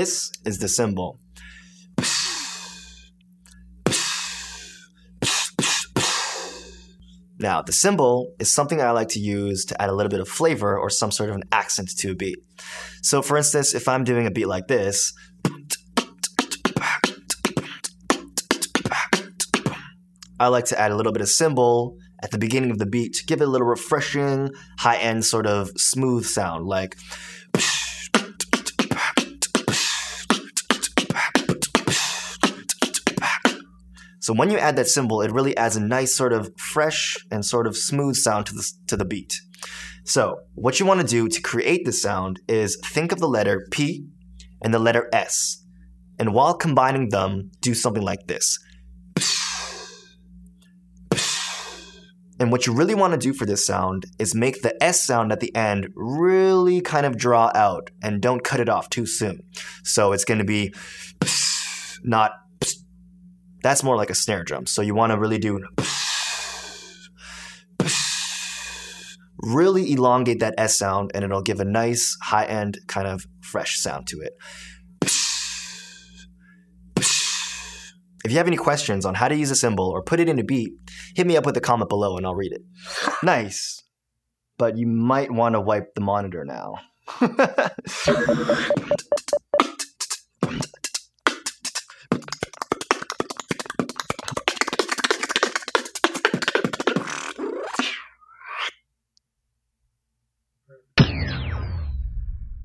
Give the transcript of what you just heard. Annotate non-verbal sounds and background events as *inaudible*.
This is the cymbal. Now, the cymbal is something I like to use to add a little bit of flavor or some sort of an accent to a beat. So, for instance, if I'm doing a beat like this, I like to add a little bit of cymbal at the beginning of the beat to give it a little refreshing, high end, sort of smooth sound, like. So when you add that cymbal, it really adds a nice sort of fresh and sort of smooth sound to the, to the beat. So what you want to do to create this sound is think of the letter P and the letter S. And while combining them, do something like this. And what you really want to do for this sound is make the S sound at the end really kind of draw out and don't cut it off too soon. So it's going to be not that's more like a snare drum. So you want to really do really elongate that S sound and it'll give a nice high end kind of fresh sound to it. If you have any questions on how to use a cymbal or put it in a beat, hit me up with a comment below and I'll read it. Nice. But you might want to wipe the monitor now. *laughs*